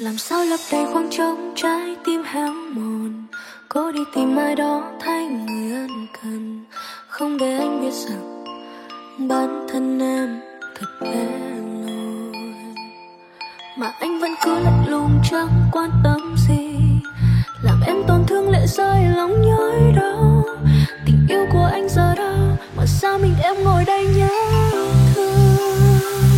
làm sao lấp đầy khoảng trống, trái tim héo mòn. Cố đi tìm ai đó thay người ân cần. Không để anh biết rằng bản thân em thật bé lùi mà anh vẫn cứ lạnh lùng chẳng quan tâm gì. Làm em tổn thương lệ rơi lòng nhói đau. Tình yêu của anh giờ đâu, mà sao mình em ngồi đây nhớ thương?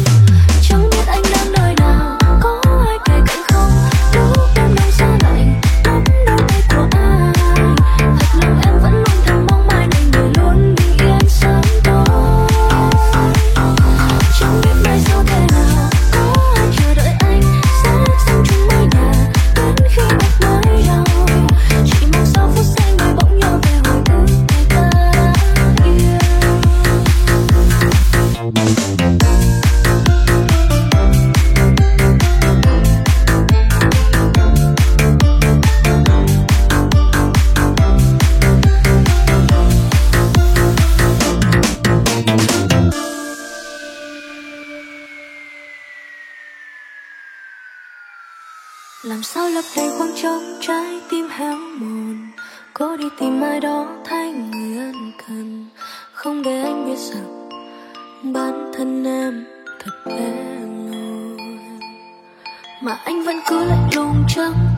Làm sao lấp đầy khoảng trống trái tim héo mòn. Có đi tìm ai đó thay người ân cần. Không để anh biết rằng bản thân em thật bé lôi mà anh vẫn cứ lạnh lùng chẳng